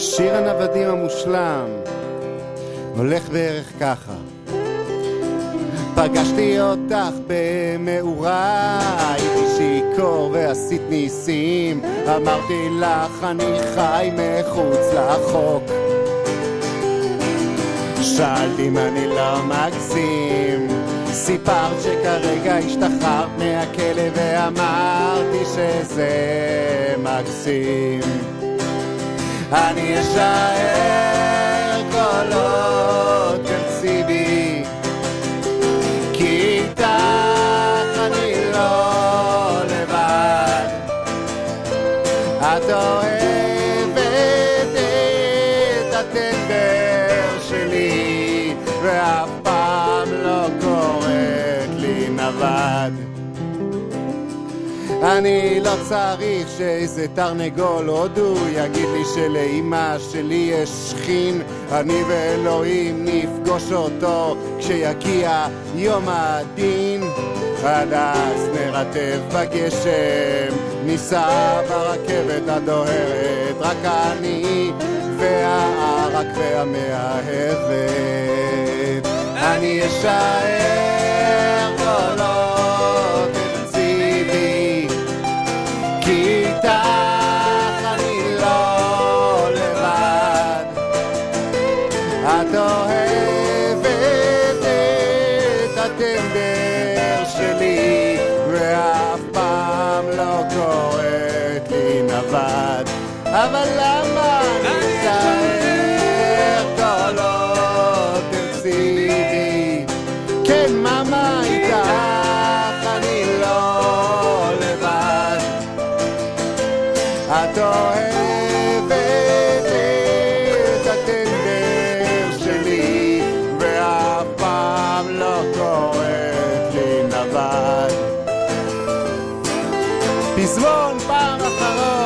שיר הנוודים המושלם הולך בערך ככה פגשתי אותך במאורה, הייתי שיכור ועשית ניסים, אמרתי לך אני חי מחוץ לחוק. שאלתי אם אני לא מגזים, סיפרת שכרגע השתחררת מהכלא ואמרתי שזה מקסים. אני אשאר כל עוד תרצי בי כי איתך אני לא לבד. את אוהבת את הטנדר שלי ואף פעם לא קוראת לי נווד אני לא צריך שאיזה תרנגול הודו יגיד לי שלאימא שלי יש שכין. אני ואלוהים נפגוש אותו כשיגיע יום הדין. עד אז נרטב בגשם ניסע ברכבת הדוהרת רק אני והערק והמאהבת. אני אשאר את אוהבת את הטנדר שלי ואף פעם לא קוראת לי נווד. אבל למה נשאר כל עוד תרצי בי כן מאמה איתך אני לא לבד? את אוהבת נווד פזמון פעם אחרון